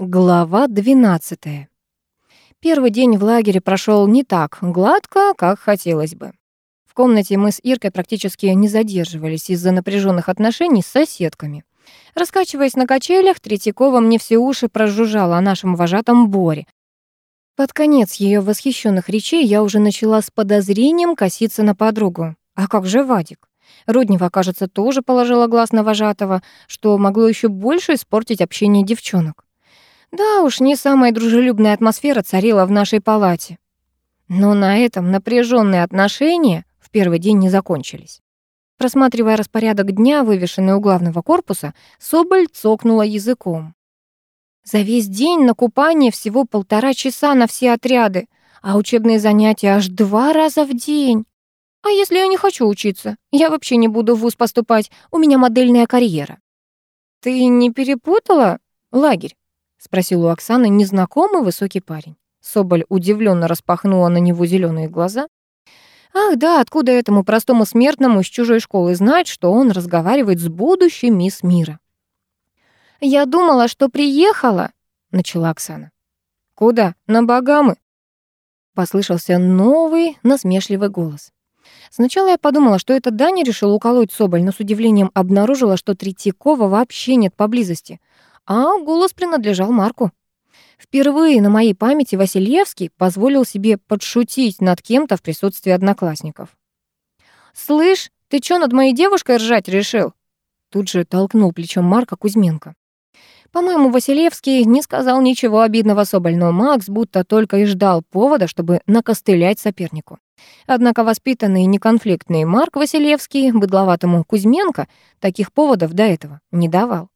Глава 12. Первый день в лагере прошел не так гладко, как хотелось бы. В комнате мы с Иркой практически не задерживались из-за напряженных отношений с соседками. Раскачиваясь на качелях, Третьякова мне все уши прожужжала о нашем вожатом Боре. Под конец ее восхищенных речей я уже начала с подозрением коситься на подругу. А как же Вадик? Руднева, кажется, тоже положила глаз на вожатого, что могло еще больше испортить общение девчонок. Да уж, не самая дружелюбная атмосфера царила в нашей палате. Но на этом напряженные отношения в первый день не закончились. Просматривая распорядок дня, вывешенный у главного корпуса, Соболь цокнула языком. За весь день на купание всего полтора часа на все отряды, а учебные занятия аж два раза в день. А если я не хочу учиться? Я вообще не буду в ВУЗ поступать, у меня модельная карьера. Ты не перепутала лагерь? — спросил у Оксаны незнакомый высокий парень. Соболь удивленно распахнула на него зеленые глаза. Ах да, откуда этому простому смертному из чужой школы знать, что он разговаривает с будущей мисс мира? «Я думала, что приехала», — начала Оксана. «Куда? На Багамы?» Послышался новый насмешливый голос. Сначала я подумала, что это Даня решил уколоть Соболь, но с удивлением обнаружила, что Третьякова вообще нет поблизости а голос принадлежал Марку. Впервые на моей памяти Васильевский позволил себе подшутить над кем-то в присутствии одноклассников. «Слышь, ты чё над моей девушкой ржать решил?» Тут же толкнул плечом Марка Кузьменко. По-моему, Василевский не сказал ничего обидного Соболь, но Макс будто только и ждал повода, чтобы накостылять сопернику. Однако воспитанный и неконфликтный Марк Василевский быдловатому Кузьменко таких поводов до этого не давал.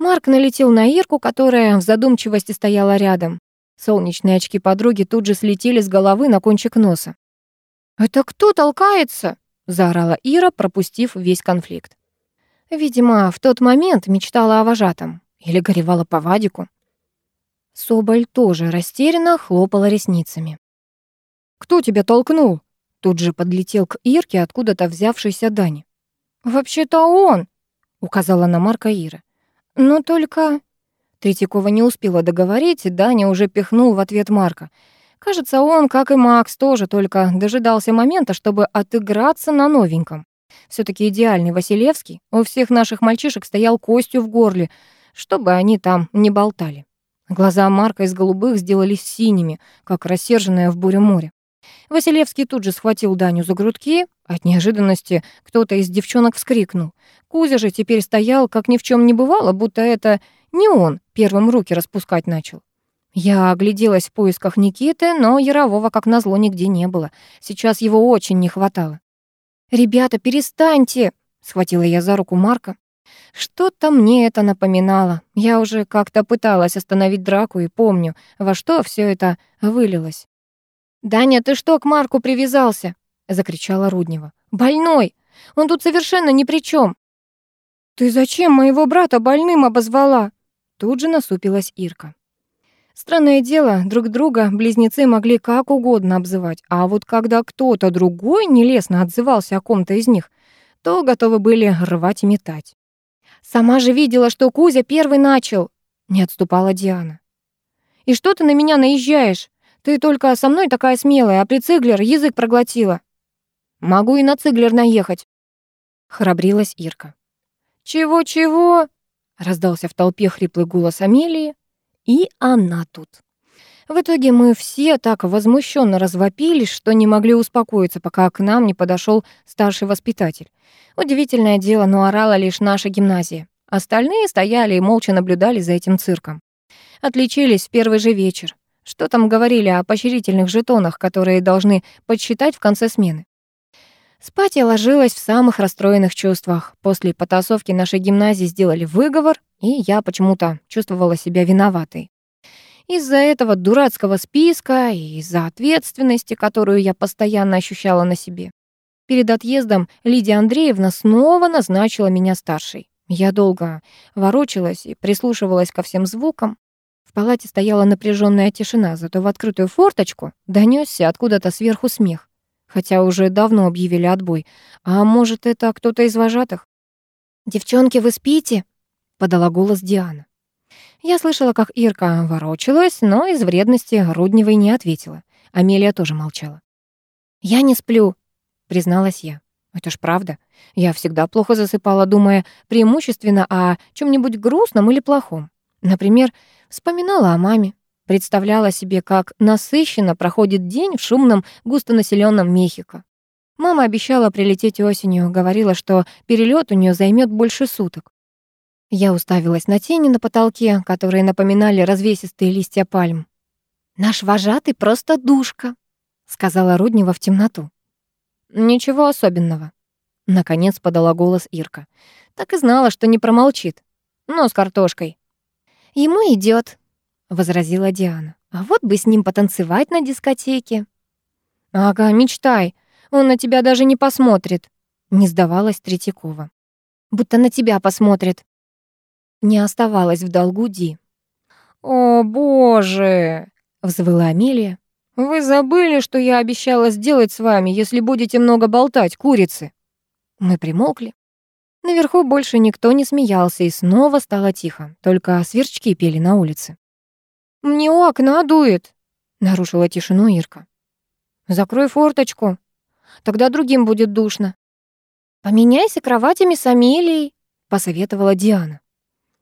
Марк налетел на Ирку, которая в задумчивости стояла рядом. Солнечные очки подруги тут же слетели с головы на кончик носа. «Это кто толкается?» — заорала Ира, пропустив весь конфликт. Видимо, в тот момент мечтала о вожатом или горевала по Вадику. Соболь тоже растерянно хлопала ресницами. «Кто тебя толкнул?» Тут же подлетел к Ирке откуда-то взявшийся Дани. «Вообще-то он!» — указала на Марка Ира. Но только...» Третьякова не успела договорить, Даня уже пихнул в ответ Марка. Кажется, он, как и Макс, тоже только дожидался момента, чтобы отыграться на новеньком. все таки идеальный Василевский у всех наших мальчишек стоял костью в горле, чтобы они там не болтали. Глаза Марка из голубых сделались синими, как рассерженное в бурю море. Василевский тут же схватил Даню за грудки. От неожиданности кто-то из девчонок вскрикнул. Кузя же теперь стоял, как ни в чем не бывало, будто это не он первым руки распускать начал. Я огляделась в поисках Никиты, но Ярового, как назло, нигде не было. Сейчас его очень не хватало. «Ребята, перестаньте!» — схватила я за руку Марка. Что-то мне это напоминало. Я уже как-то пыталась остановить драку и помню, во что все это вылилось. «Даня, ты что к Марку привязался?» — закричала Руднева. «Больной! Он тут совершенно ни при чем. «Ты зачем моего брата больным обозвала?» Тут же насупилась Ирка. Странное дело, друг друга близнецы могли как угодно обзывать, а вот когда кто-то другой нелестно отзывался о ком-то из них, то готовы были рвать и метать. «Сама же видела, что Кузя первый начал», — не отступала Диана. «И что ты на меня наезжаешь? Ты только со мной такая смелая, а при Циглер язык проглотила. Могу и на Циглер наехать. Храбрилась Ирка. Чего-чего? Раздался в толпе хриплый голос Амелии. И она тут. В итоге мы все так возмущенно развопились, что не могли успокоиться, пока к нам не подошел старший воспитатель. Удивительное дело, но орала лишь наша гимназия. Остальные стояли и молча наблюдали за этим цирком. Отличились в первый же вечер. Что там говорили о поощрительных жетонах, которые должны подсчитать в конце смены? Спать я ложилась в самых расстроенных чувствах. После потасовки нашей гимназии сделали выговор, и я почему-то чувствовала себя виноватой. Из-за этого дурацкого списка и из-за ответственности, которую я постоянно ощущала на себе. Перед отъездом Лидия Андреевна снова назначила меня старшей. Я долго ворочалась и прислушивалась ко всем звукам. В палате стояла напряженная тишина, зато в открытую форточку донесся откуда-то сверху смех. Хотя уже давно объявили отбой. А может, это кто-то из вожатых? «Девчонки, вы спите?» — подала голос Диана. Я слышала, как Ирка ворочалась, но из вредности Рудневой не ответила. Амелия тоже молчала. «Я не сплю», — призналась я. Это ж правда. Я всегда плохо засыпала, думая преимущественно о чем нибудь грустном или плохом. Например, вспоминала о маме, представляла себе, как насыщенно проходит день в шумном, густонаселенном Мехико. Мама обещала прилететь осенью, говорила, что перелет у нее займет больше суток. Я уставилась на тени на потолке, которые напоминали развесистые листья пальм. «Наш вожатый просто душка», — сказала Руднева в темноту. «Ничего особенного», — наконец подала голос Ирка. Так и знала, что не промолчит. Но с картошкой. «Ему идет, возразила Диана. «А вот бы с ним потанцевать на дискотеке». «Ага, мечтай. Он на тебя даже не посмотрит», — не сдавалась Третьякова. «Будто на тебя посмотрит», не оставалась в долгу Ди. «О, боже!» — взвыла Амелия. «Вы забыли, что я обещала сделать с вами, если будете много болтать, курицы?» Мы примолкли. Наверху больше никто не смеялся, и снова стало тихо, только сверчки пели на улице. «Мне у окна дует», — нарушила тишину Ирка. «Закрой форточку, тогда другим будет душно». «Поменяйся кроватями с Амелией», — посоветовала Диана.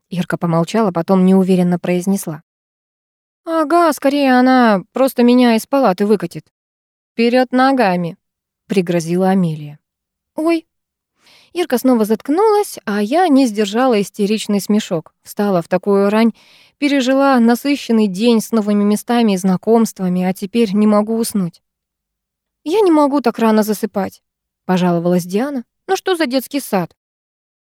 Ирка помолчала, потом неуверенно произнесла. «Ага, скорее она просто меня из палаты выкатит». «Вперед ногами», — пригрозила Амелия. «Ой». Ирка снова заткнулась, а я не сдержала истеричный смешок. Встала в такую рань, пережила насыщенный день с новыми местами и знакомствами, а теперь не могу уснуть. «Я не могу так рано засыпать», — пожаловалась Диана. «Ну что за детский сад?»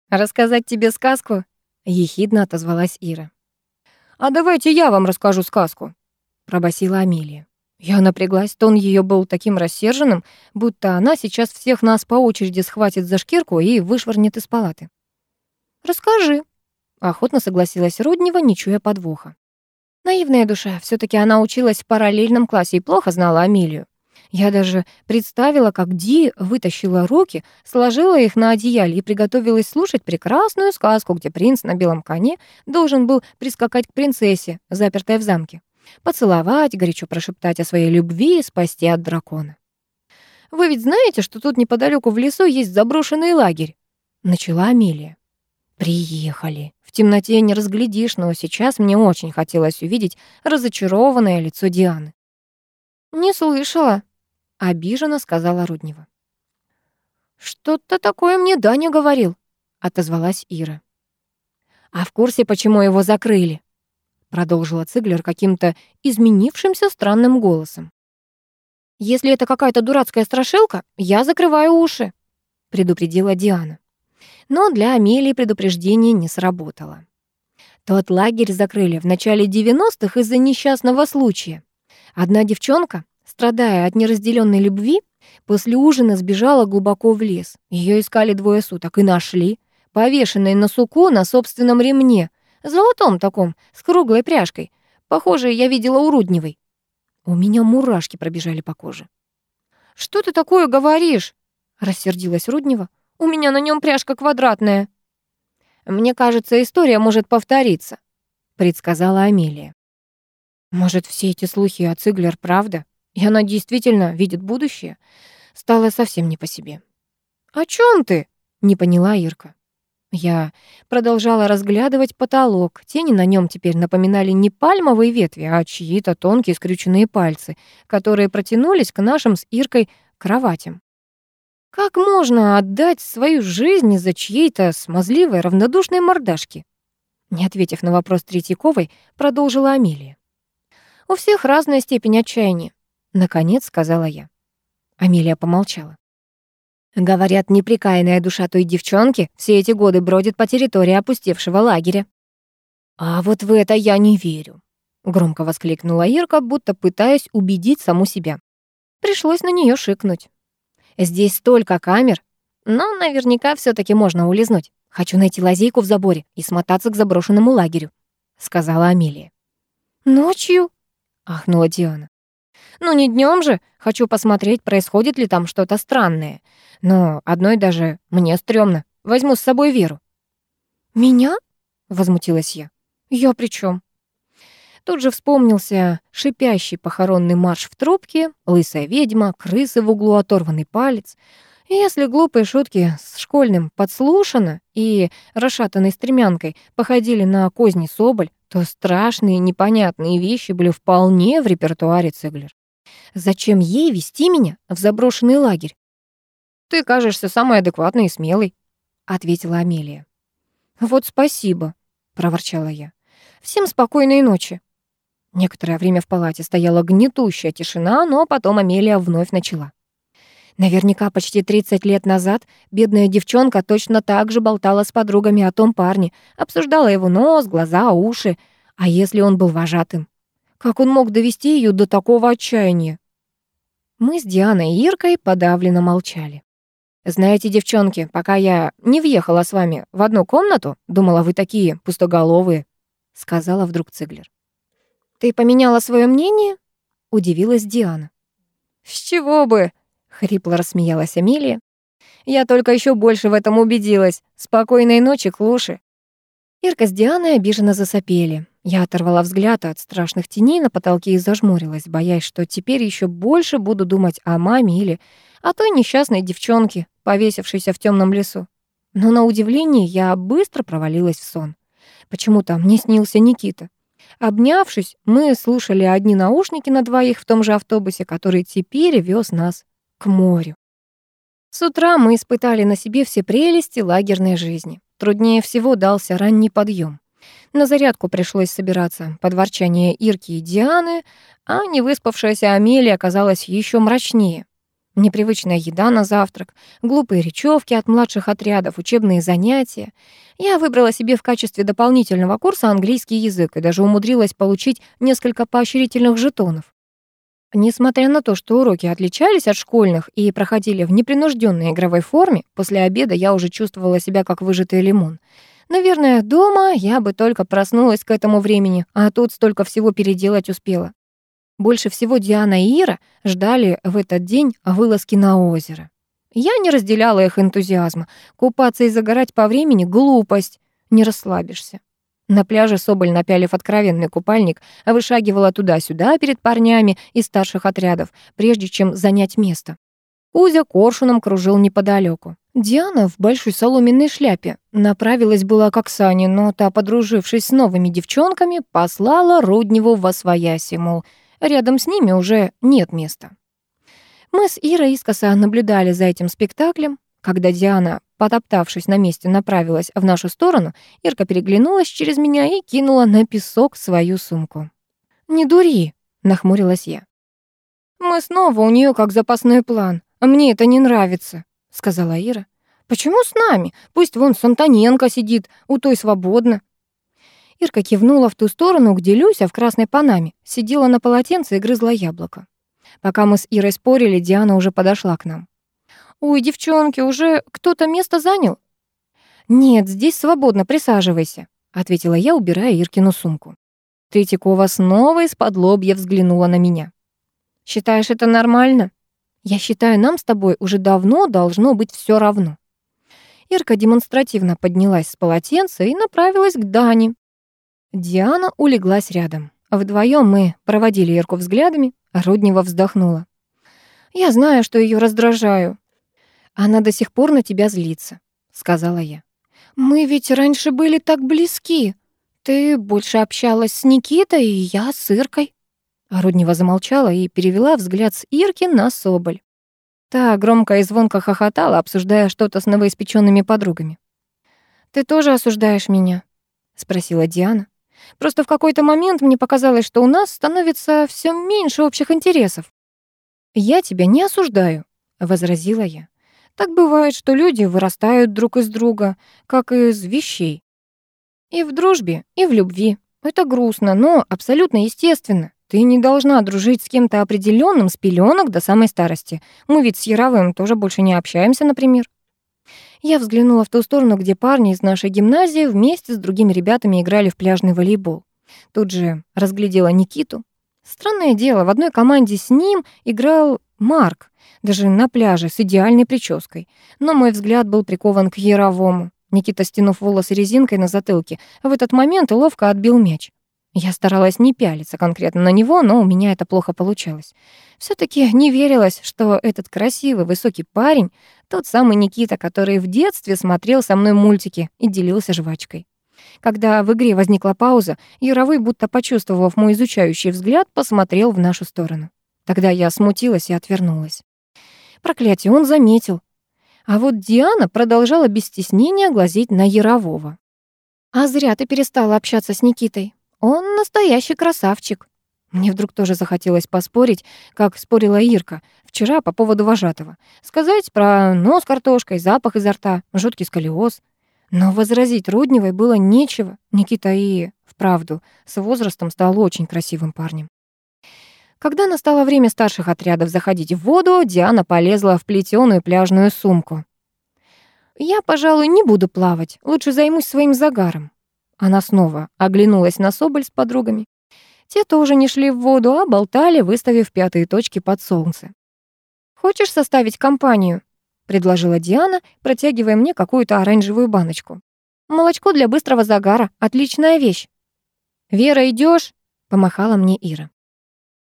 «Рассказать тебе сказку?» — ехидно отозвалась Ира. «А давайте я вам расскажу сказку», — пробасила Амелия. Я напряглась, тон ее был таким рассерженным, будто она сейчас всех нас по очереди схватит за шкирку и вышвырнет из палаты. «Расскажи», — охотно согласилась Руднева, не чуя подвоха. Наивная душа, все таки она училась в параллельном классе и плохо знала Амелию. Я даже представила, как Ди вытащила руки, сложила их на одеяле и приготовилась слушать прекрасную сказку, где принц на белом коне должен был прискакать к принцессе, запертой в замке, поцеловать, горячо прошептать о своей любви и спасти от дракона. «Вы ведь знаете, что тут неподалеку в лесу есть заброшенный лагерь?» — начала Амелия. «Приехали. В темноте не разглядишь, но сейчас мне очень хотелось увидеть разочарованное лицо Дианы». «Не слышала», обиженно сказала Руднева. «Что-то такое мне Даня говорил», — отозвалась Ира. «А в курсе, почему его закрыли?» — продолжила Циглер каким-то изменившимся странным голосом. «Если это какая-то дурацкая страшилка, я закрываю уши», — предупредила Диана. Но для Амелии предупреждение не сработало. Тот лагерь закрыли в начале 90-х из-за несчастного случая. Одна девчонка, Страдая от неразделенной любви, после ужина сбежала глубоко в лес. Ее искали двое суток и нашли, повешенной на суку на собственном ремне, золотом таком, с круглой пряжкой. Похоже, я видела у Рудневой. У меня мурашки пробежали по коже. «Что ты такое говоришь?» — рассердилась Руднева. «У меня на нем пряжка квадратная». «Мне кажется, история может повториться», — предсказала Амелия. «Может, все эти слухи о Циглер правда?» И она действительно видит будущее. Стало совсем не по себе. «О чем ты?» — не поняла Ирка. Я продолжала разглядывать потолок. Тени на нем теперь напоминали не пальмовые ветви, а чьи-то тонкие скрюченные пальцы, которые протянулись к нашим с Иркой кроватям. Как можно отдать свою жизнь из-за чьей-то смазливой, равнодушной мордашки? Не ответив на вопрос Третьяковой, продолжила Амелия. У всех разная степень отчаяния. Наконец сказала я. Амелия помолчала. Говорят, неприкаянная душа той девчонки все эти годы бродит по территории опустевшего лагеря. А вот в это я не верю. Громко воскликнула Ирка, будто пытаясь убедить саму себя. Пришлось на нее шикнуть. Здесь столько камер, но наверняка все таки можно улизнуть. Хочу найти лазейку в заборе и смотаться к заброшенному лагерю, сказала Амелия. Ночью? ахнула Диана. Ну, не днем же. Хочу посмотреть, происходит ли там что-то странное. Но одной даже мне стрёмно. Возьму с собой Веру». «Меня?» — возмутилась я. «Я при чем? Тут же вспомнился шипящий похоронный марш в трубке, лысая ведьма, крысы в углу, оторванный палец. Если глупые шутки с школьным подслушано и расшатанной стремянкой походили на козни соболь, то страшные непонятные вещи были вполне в репертуаре Циглер. Зачем ей вести меня в заброшенный лагерь? «Ты кажешься самой адекватной и смелой», — ответила Амелия. «Вот спасибо», — проворчала я. «Всем спокойной ночи». Некоторое время в палате стояла гнетущая тишина, но потом Амелия вновь начала. Наверняка почти 30 лет назад бедная девчонка точно так же болтала с подругами о том парне, обсуждала его нос, глаза, уши. А если он был вожатым? Как он мог довести ее до такого отчаяния? Мы с Дианой и Иркой подавленно молчали. «Знаете, девчонки, пока я не въехала с вами в одну комнату, думала, вы такие пустоголовые», — сказала вдруг Циглер. «Ты поменяла свое мнение?» — удивилась Диана. «С чего бы?» — хрипло рассмеялась Амелия. «Я только еще больше в этом убедилась. Спокойной ночи, клуши». Ирка с Дианой обиженно засопели. Я оторвала взгляд от страшных теней на потолке и зажмурилась, боясь, что теперь еще больше буду думать о маме или о той несчастной девчонке, повесившейся в темном лесу. Но на удивление я быстро провалилась в сон. Почему-то мне снился Никита. Обнявшись, мы слушали одни наушники на двоих в том же автобусе, который теперь вез нас к морю. С утра мы испытали на себе все прелести лагерной жизни. Труднее всего дался ранний подъем. На зарядку пришлось собираться под ворчание Ирки и Дианы, а невыспавшаяся Амелия оказалась еще мрачнее. Непривычная еда на завтрак, глупые речевки от младших отрядов, учебные занятия. Я выбрала себе в качестве дополнительного курса английский язык и даже умудрилась получить несколько поощрительных жетонов. Несмотря на то, что уроки отличались от школьных и проходили в непринужденной игровой форме, после обеда я уже чувствовала себя как выжатый лимон. Наверное, дома я бы только проснулась к этому времени, а тут столько всего переделать успела. Больше всего Диана и Ира ждали в этот день вылазки на озеро. Я не разделяла их энтузиазма. Купаться и загорать по времени — глупость. Не расслабишься. На пляже Соболь, напялив откровенный купальник, вышагивала туда-сюда перед парнями из старших отрядов, прежде чем занять место. Кузя коршуном кружил неподалеку. Диана в большой соломенной шляпе направилась была к Оксане, но та, подружившись с новыми девчонками, послала Рудневу во свояси, мол, Рядом с ними уже нет места. Мы с Ирой искоса наблюдали за этим спектаклем. Когда Диана, потоптавшись на месте, направилась в нашу сторону, Ирка переглянулась через меня и кинула на песок свою сумку. «Не дури», — нахмурилась я. «Мы снова у нее как запасной план. Мне это не нравится», — сказала Ира. «Почему с нами? Пусть вон Сантоненко сидит, у той свободно. Ирка кивнула в ту сторону, где Люся в красной панаме сидела на полотенце и грызла яблоко. Пока мы с Ирой спорили, Диана уже подошла к нам. «Ой, девчонки, уже кто-то место занял?» «Нет, здесь свободно, присаживайся», — ответила я, убирая Иркину сумку. Третьякова снова из-под лобья взглянула на меня. «Считаешь это нормально?» «Я считаю, нам с тобой уже давно должно быть все равно». Ирка демонстративно поднялась с полотенца и направилась к Дане, Диана улеглась рядом. Вдвоем мы проводили Ирку взглядами, а Руднева вздохнула. «Я знаю, что ее раздражаю. Она до сих пор на тебя злится», — сказала я. «Мы ведь раньше были так близки. Ты больше общалась с Никитой, и я с Иркой». Руднева замолчала и перевела взгляд с Ирки на Соболь. Та громко и звонко хохотала, обсуждая что-то с новоиспеченными подругами. «Ты тоже осуждаешь меня?» — спросила Диана. Просто в какой-то момент мне показалось, что у нас становится все меньше общих интересов. «Я тебя не осуждаю», — возразила я. «Так бывает, что люди вырастают друг из друга, как из вещей. И в дружбе, и в любви. Это грустно, но абсолютно естественно. Ты не должна дружить с кем-то определенным с пеленок до самой старости. Мы ведь с Яровым тоже больше не общаемся, например. Я взглянула в ту сторону, где парни из нашей гимназии вместе с другими ребятами играли в пляжный волейбол. Тут же разглядела Никиту. Странное дело, в одной команде с ним играл Марк, даже на пляже с идеальной прической. Но мой взгляд был прикован к Яровому. Никита, стянув волосы резинкой на затылке, в этот момент ловко отбил мяч. Я старалась не пялиться конкретно на него, но у меня это плохо получалось. все таки не верилось, что этот красивый, высокий парень — тот самый Никита, который в детстве смотрел со мной мультики и делился жвачкой. Когда в игре возникла пауза, Яровой, будто почувствовав мой изучающий взгляд, посмотрел в нашу сторону. Тогда я смутилась и отвернулась. Проклятие, он заметил. А вот Диана продолжала без стеснения глазеть на Ярового. «А зря ты перестала общаться с Никитой. Он настоящий красавчик». Мне вдруг тоже захотелось поспорить, как спорила Ирка вчера по поводу вожатого. Сказать про нос картошкой, запах изо рта, жуткий сколиоз. Но возразить Рудневой было нечего. Никита и, вправду, с возрастом стал очень красивым парнем. Когда настало время старших отрядов заходить в воду, Диана полезла в плетеную пляжную сумку. «Я, пожалуй, не буду плавать, лучше займусь своим загаром». Она снова оглянулась на Соболь с подругами. Те тоже не шли в воду, а болтали, выставив пятые точки под солнце. «Хочешь составить компанию?» предложила Диана, протягивая мне какую-то оранжевую баночку. «Молочко для быстрого загара. Отличная вещь». «Вера, идешь? помахала мне Ира.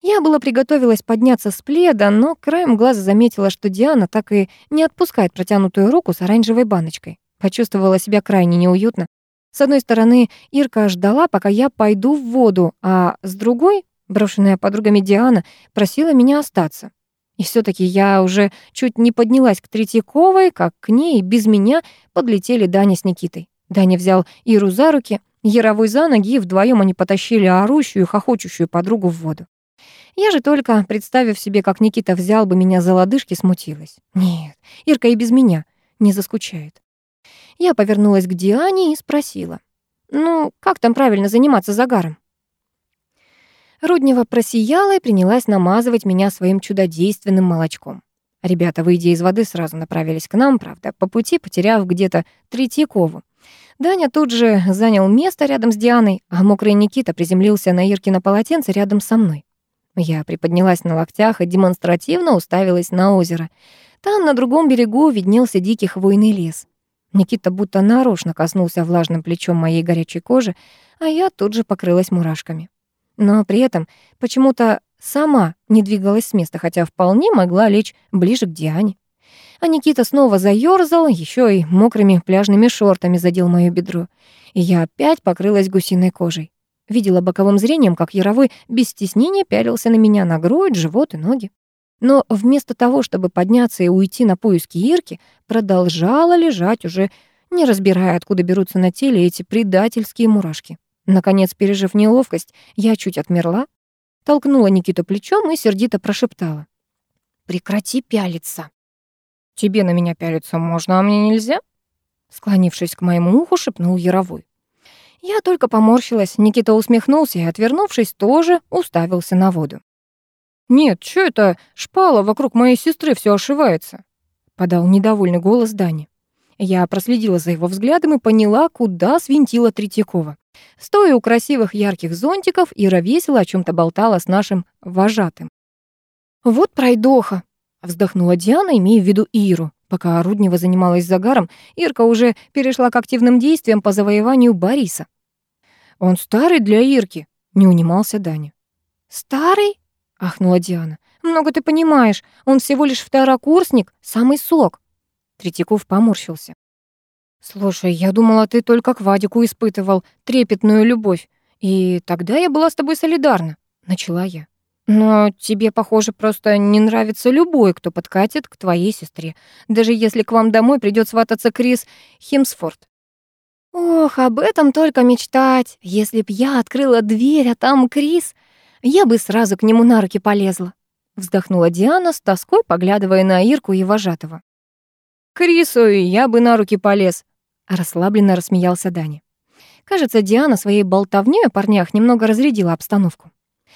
Я была приготовилась подняться с пледа, но краем глаза заметила, что Диана так и не отпускает протянутую руку с оранжевой баночкой. Почувствовала себя крайне неуютно. С одной стороны, Ирка ждала, пока я пойду в воду, а с другой, брошенная подругами Диана, просила меня остаться. И все таки я уже чуть не поднялась к Третьяковой, как к ней без меня подлетели Даня с Никитой. Даня взял Иру за руки, Яровой за ноги, и вдвоем они потащили орущую и хохочущую подругу в воду. Я же только, представив себе, как Никита взял бы меня за лодыжки, смутилась. Нет, Ирка и без меня не заскучает. Я повернулась к Диане и спросила. «Ну, как там правильно заниматься загаром?» Руднева просияла и принялась намазывать меня своим чудодейственным молочком. Ребята, выйдя из воды, сразу направились к нам, правда, по пути потеряв где-то Третьякову. Даня тут же занял место рядом с Дианой, а мокрый Никита приземлился на Иркино полотенце рядом со мной. Я приподнялась на локтях и демонстративно уставилась на озеро. Там, на другом берегу, виднелся дикий хвойный лес. Никита будто нарочно коснулся влажным плечом моей горячей кожи, а я тут же покрылась мурашками но при этом почему-то сама не двигалась с места, хотя вполне могла лечь ближе к Диане. А Никита снова заёрзал, еще и мокрыми пляжными шортами задел моё бедро. И я опять покрылась гусиной кожей. Видела боковым зрением, как Яровой без стеснения пялился на меня, на грудь, живот и ноги. Но вместо того, чтобы подняться и уйти на поиски Ирки, продолжала лежать уже, не разбирая, откуда берутся на теле эти предательские мурашки. Наконец, пережив неловкость, я чуть отмерла, толкнула Никиту плечом и сердито прошептала. «Прекрати пялиться». «Тебе на меня пялиться можно, а мне нельзя?» Склонившись к моему уху, шепнул Яровой. Я только поморщилась, Никита усмехнулся и, отвернувшись, тоже уставился на воду. «Нет, что это шпала вокруг моей сестры все ошивается?» — подал недовольный голос Дани. Я проследила за его взглядом и поняла, куда свинтила Третьякова. Стоя у красивых ярких зонтиков, Ира весело о чем то болтала с нашим вожатым. «Вот пройдоха!» — вздохнула Диана, имея в виду Иру. Пока Руднева занималась загаром, Ирка уже перешла к активным действиям по завоеванию Бориса. «Он старый для Ирки», — не унимался Даня. «Старый?» — ахнула Диана. «Много ты понимаешь, он всего лишь второкурсник, самый сок». Третьяков поморщился. «Слушай, я думала, ты только к Вадику испытывал трепетную любовь, и тогда я была с тобой солидарна», — начала я. «Но тебе, похоже, просто не нравится любой, кто подкатит к твоей сестре, даже если к вам домой придёт свататься Крис Химсфорд». «Ох, об этом только мечтать. Если б я открыла дверь, а там Крис, я бы сразу к нему на руки полезла», — вздохнула Диана с тоской, поглядывая на Ирку и вожатого. «Крису я бы на руки полез», Расслабленно рассмеялся Дани. Кажется, Диана своей болтовнёй о парнях немного разрядила обстановку.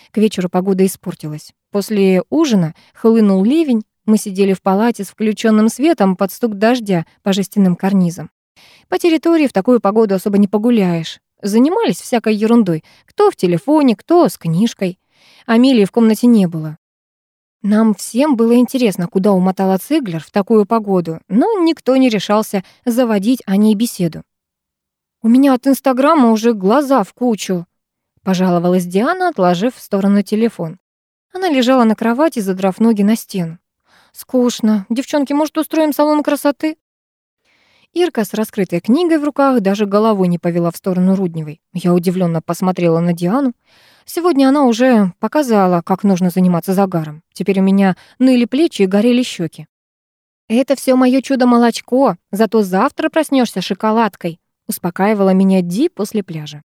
К вечеру погода испортилась. После ужина хлынул ливень, мы сидели в палате с включенным светом под стук дождя по жестяным карнизам. По территории в такую погоду особо не погуляешь. Занимались всякой ерундой. Кто в телефоне, кто с книжкой. Амелии в комнате не было. Нам всем было интересно, куда умотала Циглер в такую погоду, но никто не решался заводить о ней беседу. «У меня от Инстаграма уже глаза в кучу», — пожаловалась Диана, отложив в сторону телефон. Она лежала на кровати, задрав ноги на стену. «Скучно. Девчонки, может, устроим салон красоты?» Ирка с раскрытой книгой в руках даже головой не повела в сторону Рудневой. Я удивленно посмотрела на Диану. Сегодня она уже показала, как нужно заниматься загаром. Теперь у меня ныли плечи и горели щеки. «Это все мое чудо-молочко, зато завтра проснешься шоколадкой», успокаивала меня Ди после пляжа.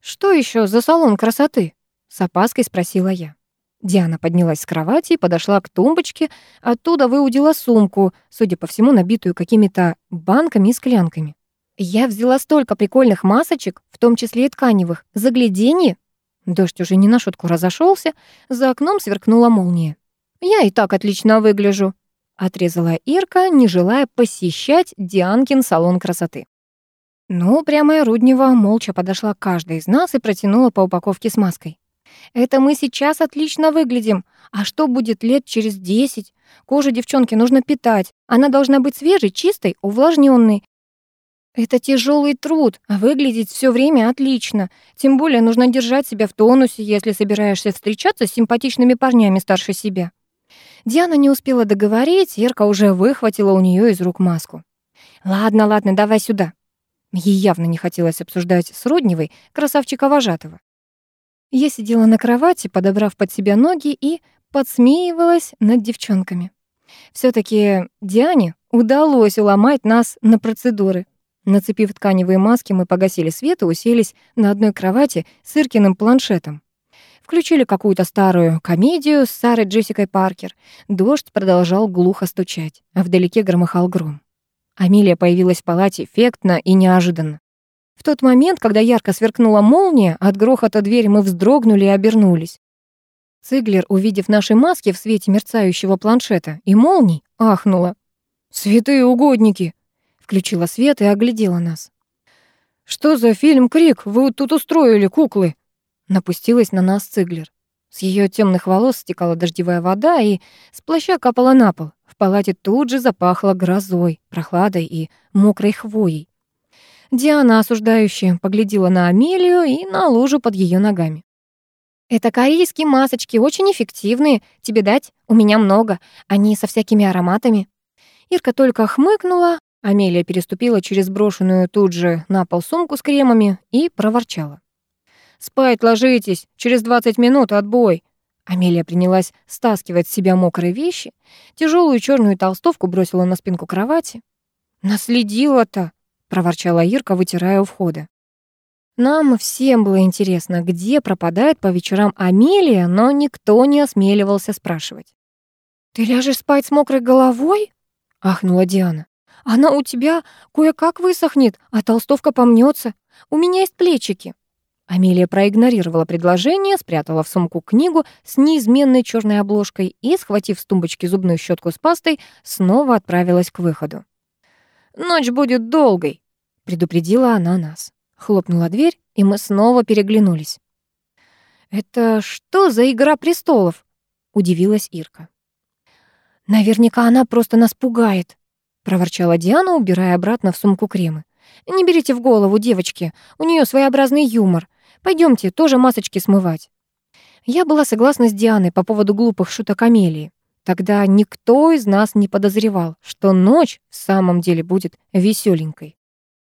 «Что еще за салон красоты?» с опаской спросила я. Диана поднялась с кровати и подошла к тумбочке, оттуда выудила сумку, судя по всему, набитую какими-то банками и склянками. «Я взяла столько прикольных масочек, в том числе и тканевых. Загляденье!» Дождь уже не на шутку разошелся, за окном сверкнула молния. «Я и так отлично выгляжу», — отрезала Ирка, не желая посещать Дианкин салон красоты. Ну, прямо Руднева молча подошла к каждой из нас и протянула по упаковке с маской. «Это мы сейчас отлично выглядим. А что будет лет через десять? Кожу девчонки нужно питать. Она должна быть свежей, чистой, увлажненной. Это тяжелый труд, а выглядеть все время отлично. Тем более нужно держать себя в тонусе, если собираешься встречаться с симпатичными парнями старше себя. Диана не успела договорить, Ирка уже выхватила у нее из рук маску. «Ладно, ладно, давай сюда». Ей явно не хотелось обсуждать с Рудневой красавчика-вожатого. Я сидела на кровати, подобрав под себя ноги и подсмеивалась над девчонками. все таки Диане удалось уломать нас на процедуры. Нацепив тканевые маски, мы погасили свет и уселись на одной кровати с Иркиным планшетом. Включили какую-то старую комедию с Сарой Джессикой Паркер. Дождь продолжал глухо стучать, а вдалеке громыхал гром. Амелия появилась в палате эффектно и неожиданно. В тот момент, когда ярко сверкнула молния, от грохота двери мы вздрогнули и обернулись. Циглер, увидев наши маски в свете мерцающего планшета и молний, ахнула. «Святые угодники!» Включила свет и оглядела нас. «Что за фильм «Крик»? Вы тут устроили, куклы?» Напустилась на нас Циглер. С ее темных волос стекала дождевая вода, и с плаща капала на пол. В палате тут же запахло грозой, прохладой и мокрой хвоей. Диана, осуждающая, поглядела на Амелию и на лужу под ее ногами. «Это корейские масочки, очень эффективные. Тебе дать? У меня много. Они со всякими ароматами». Ирка только хмыкнула, Амелия переступила через брошенную тут же на пол сумку с кремами и проворчала. «Спать ложитесь, через 20 минут отбой». Амелия принялась стаскивать с себя мокрые вещи, тяжелую черную толстовку бросила на спинку кровати. «Наследила-то!» — проворчала Ирка, вытирая у входа. Нам всем было интересно, где пропадает по вечерам Амелия, но никто не осмеливался спрашивать. «Ты ляжешь спать с мокрой головой?» — ахнула Диана. Она у тебя кое-как высохнет, а толстовка помнется. У меня есть плечики». Амелия проигнорировала предложение, спрятала в сумку книгу с неизменной черной обложкой и, схватив с тумбочки зубную щетку с пастой, снова отправилась к выходу. «Ночь будет долгой», — предупредила она нас. Хлопнула дверь, и мы снова переглянулись. «Это что за игра престолов?» — удивилась Ирка. «Наверняка она просто нас пугает», проворчала Диана, убирая обратно в сумку кремы. «Не берите в голову, девочки, у нее своеобразный юмор. Пойдемте, тоже масочки смывать». Я была согласна с Дианой по поводу глупых шуток Амелии. Тогда никто из нас не подозревал, что ночь в самом деле будет веселенькой.